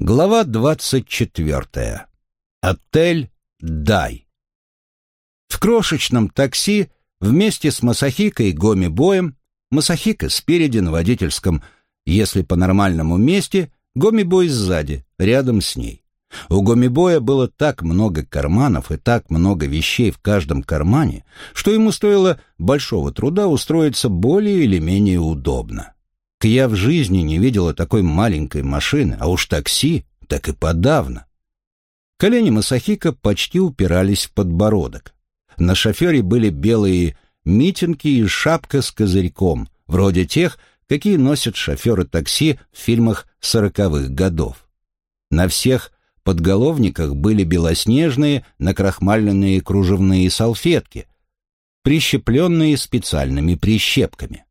Глава двадцать четвертая. Отель «Дай». В крошечном такси вместе с Масахико и Гоми Боем, Масахико спереди на водительском, если по нормальному месте, Гоми Бой сзади, рядом с ней. У Гоми Боя было так много карманов и так много вещей в каждом кармане, что ему стоило большого труда устроиться более или менее удобно. Я в жизни не видела такой маленькой машины, а уж такси так и подавно. Колени Масахика почти упирались в подбородок. На шофере были белые митинги и шапка с козырьком, вроде тех, какие носят шоферы такси в фильмах сороковых годов. На всех подголовниках были белоснежные накрахмаленные кружевные салфетки, прищепленные специальными прищепками.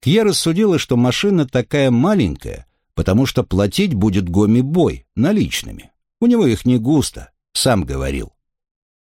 Кья рассудила, что машина такая маленькая, потому что платить будет Гоми-бой наличными. У него их не густо, сам говорил.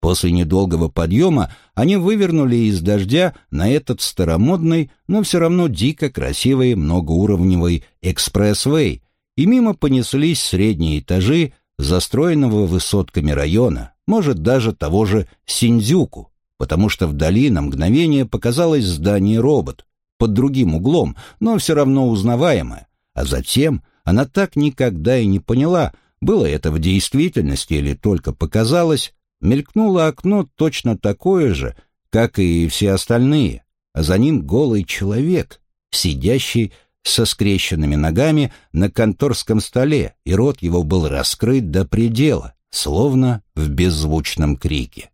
После недолгого подъема они вывернули из дождя на этот старомодный, но все равно дико красивый многоуровневый экспресс-вей, и мимо понеслись средние этажи застроенного высотками района, может, даже того же Синдзюку, потому что вдали на мгновение показалось здание-робот, под другим углом, но все равно узнаваемое. А затем она так никогда и не поняла, было это в действительности или только показалось, мелькнуло окно точно такое же, как и все остальные, а за ним голый человек, сидящий со скрещенными ногами на конторском столе, и рот его был раскрыт до предела, словно в беззвучном крике.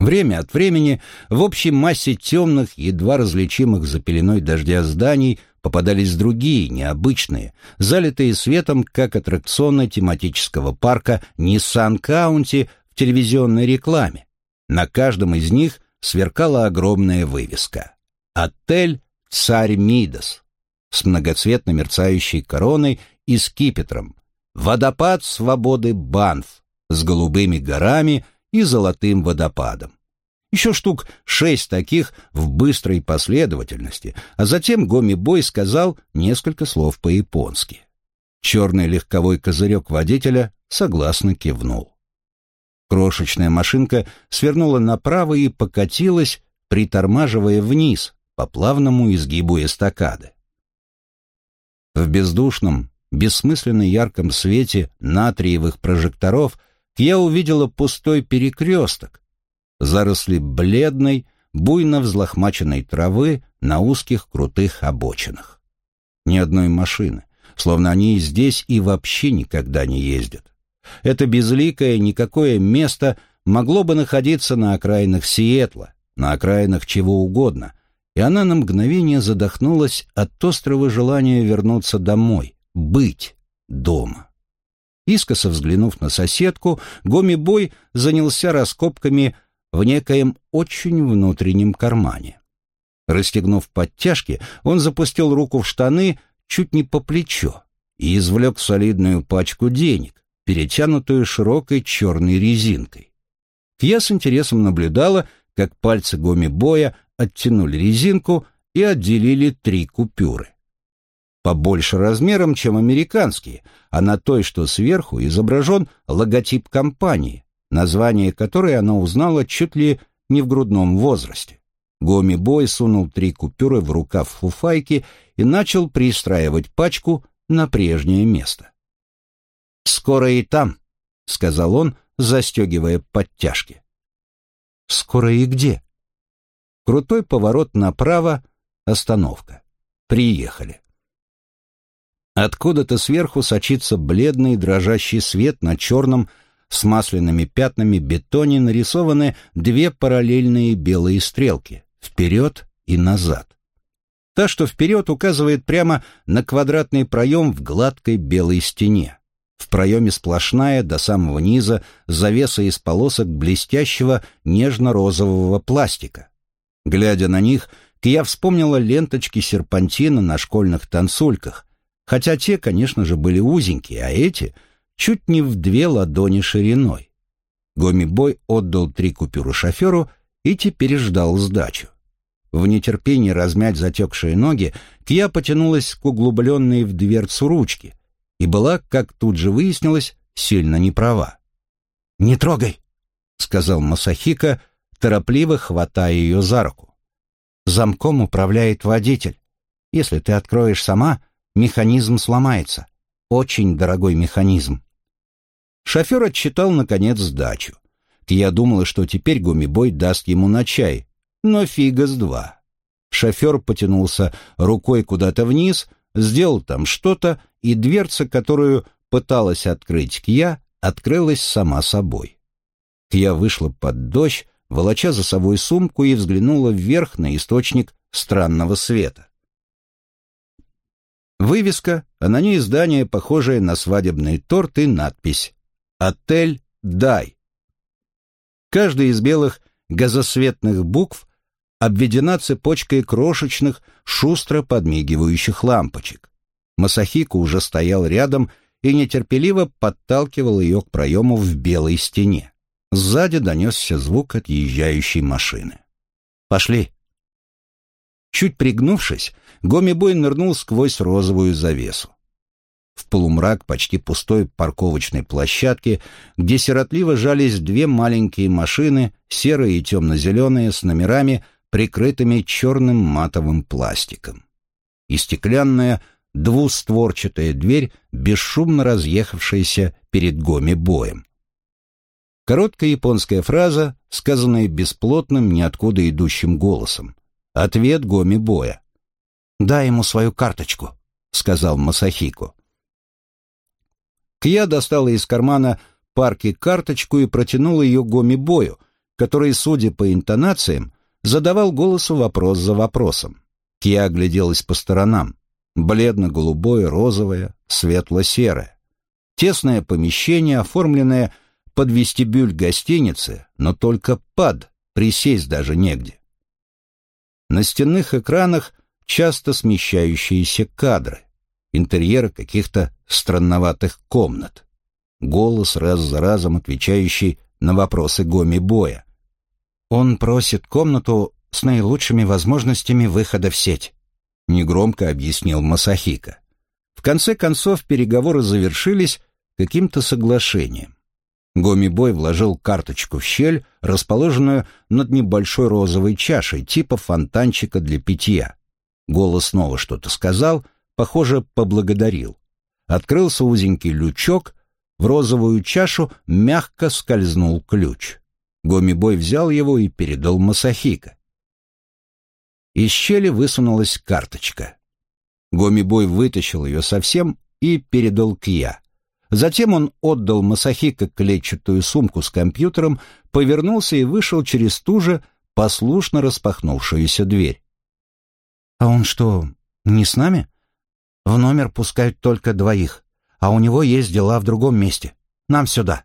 Время от времени в общей массе темных, едва различимых за пеленой дождя зданий попадались другие, необычные, залитые светом, как аттракционы тематического парка Nissan County в телевизионной рекламе. На каждом из них сверкала огромная вывеска. «Отель Царь Мидас» с многоцветно мерцающей короной и скипетром. «Водопад свободы Банф» с голубыми горами – и золотым водопадом. Еще штук шесть таких в быстрой последовательности, а затем Гоми-бой сказал несколько слов по-японски. Черный легковой козырек водителя согласно кивнул. Крошечная машинка свернула направо и покатилась, притормаживая вниз по плавному изгибу эстакады. В бездушном, бессмысленно ярком свете натриевых прожекторов я увидела пустой перекресток, заросли бледной, буйно взлохмаченной травы на узких крутых обочинах. Ни одной машины, словно они здесь и вообще никогда не ездят. Это безликое никакое место могло бы находиться на окраинах Сиэтла, на окраинах чего угодно, и она на мгновение задохнулась от острого желания вернуться домой, быть дома. Искоса взглянув на соседку, Гоми-бой занялся раскопками в некоем очень внутреннем кармане. Расстегнув подтяжки, он запустил руку в штаны чуть не по плечо и извлек солидную пачку денег, перетянутую широкой черной резинкой. Я с интересом наблюдала, как пальцы Гоми-боя оттянули резинку и отделили три купюры побольше размером, чем американские, а на той, что сверху, изображен логотип компании, название которой она узнала чуть ли не в грудном возрасте. Гоми Бой сунул три купюры в рукав фуфайки и начал пристраивать пачку на прежнее место. «Скоро и там», — сказал он, застегивая подтяжки. «Скоро и где?» Крутой поворот направо, остановка. Приехали. Откуда-то сверху сочится бледный дрожащий свет на черном с масляными пятнами бетоне нарисованы две параллельные белые стрелки — вперед и назад. Та, что вперед, указывает прямо на квадратный проем в гладкой белой стене. В проеме сплошная до самого низа завеса из полосок блестящего нежно-розового пластика. Глядя на них, я вспомнила ленточки серпантина на школьных танцульках, хотя те, конечно же, были узенькие, а эти чуть не в две ладони шириной. Гоми-бой отдал три купюры шоферу и теперь ждал сдачу. В нетерпении размять затекшие ноги, Кья потянулась к углубленной в дверцу ручке и была, как тут же выяснилось, сильно неправа. «Не трогай», — сказал Масахика, торопливо хватая ее за руку. «Замком управляет водитель. Если ты откроешь сама, механизм сломается. Очень дорогой механизм». Шофер отчитал, наконец, сдачу. Я думала, что теперь гумибой даст ему на чай, но фига с два. Шофер потянулся рукой куда-то вниз, сделал там что-то, и дверца, которую пыталась открыть Кья, открылась сама собой. Кья вышла под дождь, волоча за собой сумку и взглянула вверх на источник странного света. Вывеска, а на ней здание, похожее на свадебный торт и надпись «Отель Дай». Каждая из белых газосветных букв обведена цепочкой крошечных, шустро подмигивающих лампочек. Масахико уже стоял рядом и нетерпеливо подталкивал ее к проему в белой стене. Сзади донесся звук отъезжающей машины. «Пошли!» Чуть пригнувшись, Гомибой нырнул сквозь розовую завесу. В полумрак почти пустой парковочной площадки, где сиротливо жались две маленькие машины, серые и темно-зеленые, с номерами, прикрытыми черным матовым пластиком. И стеклянная двустворчатая дверь, бесшумно разъехавшаяся перед Гоми-боем. Короткая японская фраза, сказанная бесплотным, ниоткуда идущим голосом. Ответ Гоми-боя. «Дай ему свою карточку», — сказал Масахико. Кья достала из кармана парки карточку и протянула ее Гоми-бою, который, судя по интонациям, задавал голосу вопрос за вопросом. Кья огляделась по сторонам. Бледно-голубое, розовое, светло-серое. Тесное помещение, оформленное под вестибюль гостиницы, но только под, присесть даже негде. На стенных экранах часто смещающиеся кадры, интерьеры каких-то странноватых комнат. Голос раз за разом отвечающий на вопросы Гоми Боя. Он просит комнату с наилучшими возможностями выхода в сеть, негромко объяснил Масахика. В конце концов переговоры завершились каким-то соглашением. Гомибой вложил карточку в щель, расположенную над небольшой розовой чашей, типа фонтанчика для питья. Голос снова что-то сказал, похоже, поблагодарил. Открылся узенький лючок, в розовую чашу мягко скользнул ключ. Гомибой взял его и передал Масахика. Из щели высунулась карточка. Гомибой вытащил ее совсем и передал Кья. Затем он отдал Масахика клетчатую сумку с компьютером, повернулся и вышел через ту же послушно распахнувшуюся дверь. «А он что, не с нами? В номер пускают только двоих, а у него есть дела в другом месте. Нам сюда».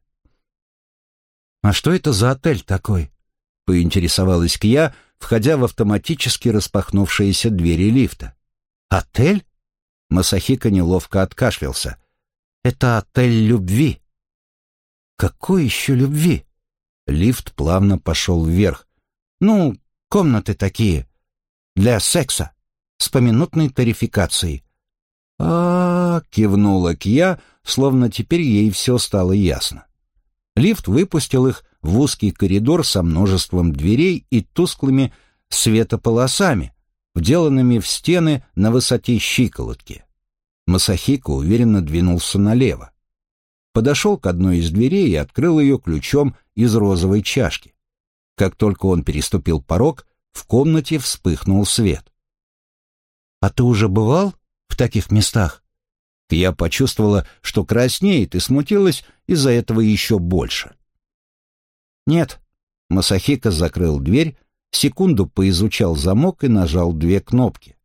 «А что это за отель такой?» — поинтересовалась Кья, входя в автоматически распахнувшиеся двери лифта. «Отель?» — Масахика неловко откашлялся. «Это отель любви». «Какой еще любви?» Лифт плавно пошел вверх. «Ну, комнаты такие. Для секса. С поминутной тарификацией». А, -а, -а кивнула Кья, словно теперь ей все стало ясно. Лифт выпустил их в узкий коридор со множеством дверей и тусклыми светополосами, вделанными в стены на высоте щиколотки. Масахико уверенно двинулся налево. Подошел к одной из дверей и открыл ее ключом из розовой чашки. Как только он переступил порог, в комнате вспыхнул свет. «А ты уже бывал в таких местах?» Я почувствовала, что краснеет, и смутилась из-за этого еще больше. «Нет». Масахика закрыл дверь, секунду поизучал замок и нажал две кнопки.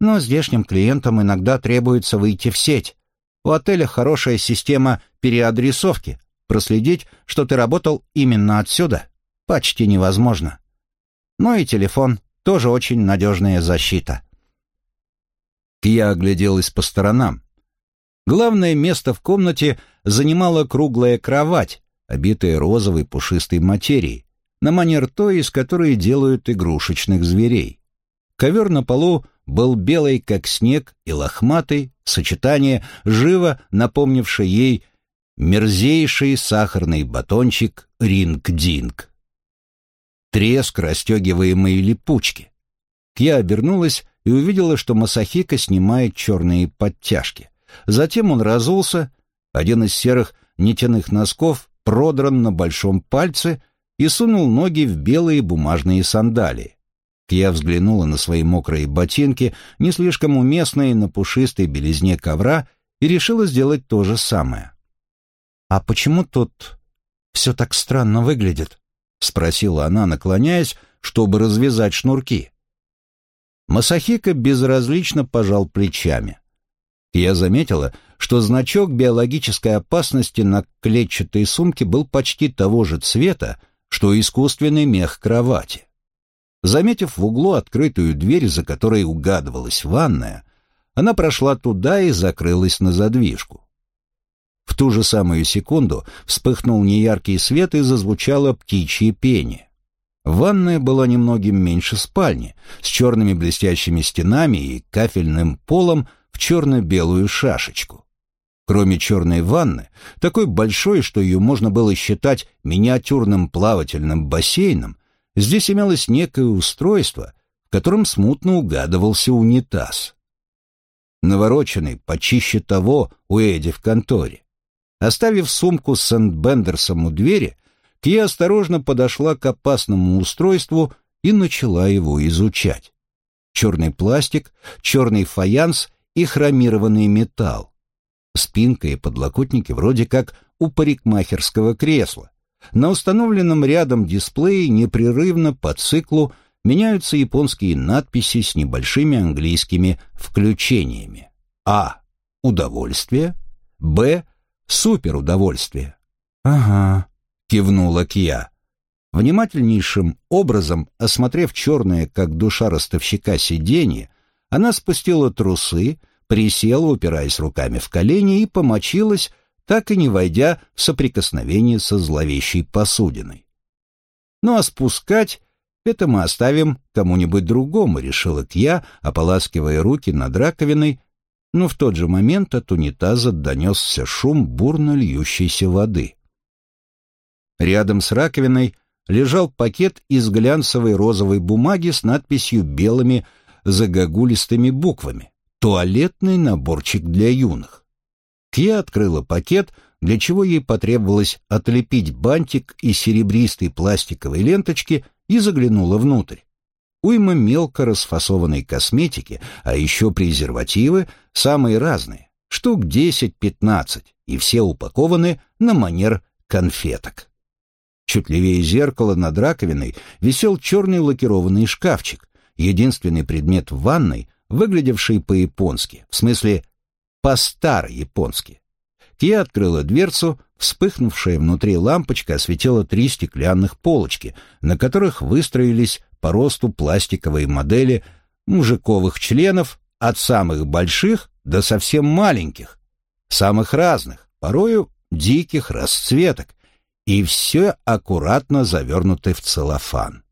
«Но здешним клиентам иногда требуется выйти в сеть. У отеля хорошая система переадресовки. Проследить, что ты работал именно отсюда, почти невозможно. Ну и телефон — тоже очень надежная защита». Я огляделась по сторонам. Главное место в комнате занимала круглая кровать, обитая розовой пушистой материей, на манер той, из которой делают игрушечных зверей. Ковер на полу был белый, как снег, и лохматый, сочетание, живо напомнившее ей мерзейший сахарный батончик ринг-динг. Треск расстегиваемой липучки. Кья обернулась и увидела, что Масахика снимает черные подтяжки. Затем он разулся, один из серых нитяных носков продран на большом пальце и сунул ноги в белые бумажные сандалии. Я взглянула на свои мокрые ботинки, не слишком уместные на пушистой белизне ковра, и решила сделать то же самое. «А почему тут все так странно выглядит?» — спросила она, наклоняясь, чтобы развязать шнурки. Масахика безразлично пожал плечами. Я заметила, что значок биологической опасности на клетчатой сумке был почти того же цвета, что искусственный мех кровати. Заметив в углу открытую дверь, за которой угадывалась ванная, она прошла туда и закрылась на задвижку. В ту же самую секунду вспыхнул неяркий свет и зазвучало птичье пение. Ванная была немногим меньше спальни, с черными блестящими стенами и кафельным полом в черно-белую шашечку. Кроме черной ванны, такой большой, что ее можно было считать миниатюрным плавательным бассейном, здесь имелось некое устройство, в котором смутно угадывался унитаз. Навороченный, почище того, у Эдди в конторе. Оставив сумку с Сент-Бендерсом у двери, Кия осторожно подошла к опасному устройству и начала его изучать. Черный пластик, черный фаянс и хромированный металл. Спинка и подлокотники вроде как у парикмахерского кресла. На установленном рядом дисплее непрерывно по циклу меняются японские надписи с небольшими английскими включениями. А. Удовольствие. Б. Суперудовольствие. «Ага», — кивнула Кия. Внимательнейшим образом, осмотрев черное, как душа ростовщика, сиденье, она спустила трусы, присела, упираясь руками в колени, и помочилась, так и не войдя в соприкосновение со зловещей посудиной. Ну а спускать это мы оставим кому-нибудь другому, решила Кья, ополаскивая руки над раковиной, но в тот же момент от унитаза донесся шум бурно льющейся воды. Рядом с раковиной лежал пакет из глянцевой розовой бумаги с надписью белыми загогулистыми буквами туалетный наборчик для юных. Кья открыла пакет, для чего ей потребовалось отлепить бантик из серебристой пластиковой ленточки и заглянула внутрь. Уйма мелко расфасованной косметики, а еще презервативы, самые разные, штук 10-15, и все упакованы на манер конфеток. Чуть левее зеркала над раковиной висел черный лакированный шкафчик, единственный предмет в ванной, выглядевший по-японски, в смысле по-старо-японски. Кия открыла дверцу, вспыхнувшая внутри лампочка осветила три стеклянных полочки, на которых выстроились по росту пластиковые модели мужиковых членов от самых больших до совсем маленьких, самых разных, порою диких расцветок, и все аккуратно завернуты в целлофан.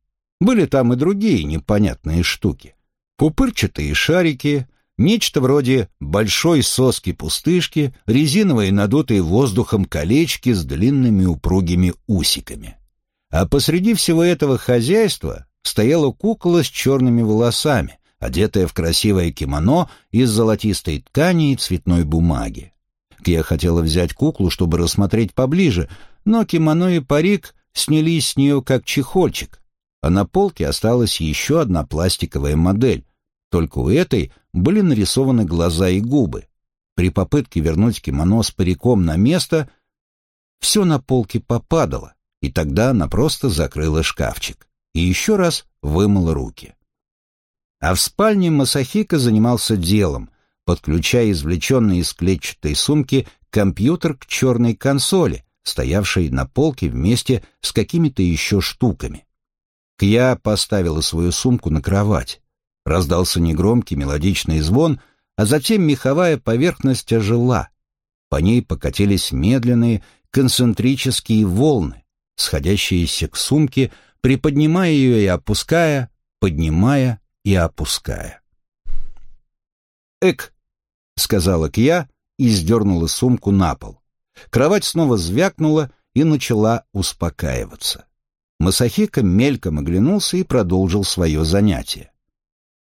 Были там и другие непонятные штуки. Пупырчатые шарики, нечто вроде большой соски-пустышки, резиновые надутые воздухом колечки с длинными упругими усиками. А посреди всего этого хозяйства стояла кукла с черными волосами, одетая в красивое кимоно из золотистой ткани и цветной бумаги. Я хотела взять куклу, чтобы рассмотреть поближе, но кимоно и парик снялись с нее как чехольчик, а на полке осталась еще одна пластиковая модель, только у этой были нарисованы глаза и губы. При попытке вернуть кимоно с париком на место, все на полке попадало, и тогда она просто закрыла шкафчик и еще раз вымыла руки. А в спальне Масахика занимался делом, подключая извлеченный из клетчатой сумки компьютер к черной консоли, стоявшей на полке вместе с какими-то еще штуками. Кья поставила свою сумку на кровать. Раздался негромкий мелодичный звон, а затем меховая поверхность ожила. По ней покатились медленные концентрические волны, сходящиеся к сумке, приподнимая ее и опуская, поднимая и опуская. «Эк!» — сказала Кья и сдернула сумку на пол. Кровать снова звякнула и начала успокаиваться. Масахика мельком оглянулся и продолжил свое занятие.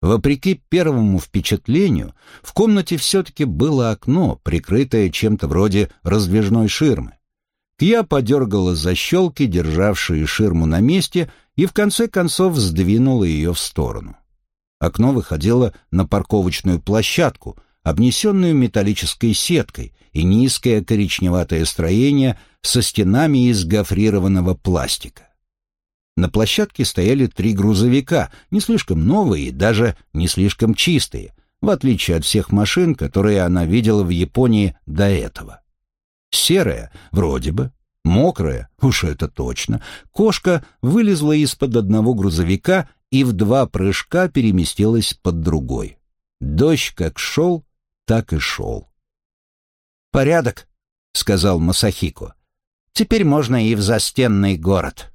Вопреки первому впечатлению, в комнате все-таки было окно, прикрытое чем-то вроде раздвижной ширмы. Кья подергала защелки, державшие ширму на месте, и в конце концов сдвинула ее в сторону. Окно выходило на парковочную площадку, обнесенную металлической сеткой, и низкое коричневатое строение со стенами из гофрированного пластика. На площадке стояли три грузовика, не слишком новые и даже не слишком чистые, в отличие от всех машин, которые она видела в Японии до этого. Серая, вроде бы, мокрая, уж это точно, кошка вылезла из-под одного грузовика и в два прыжка переместилась под другой. Дождь как шел, так и шел. «Порядок», — сказал Масахико. «Теперь можно и в застенный город».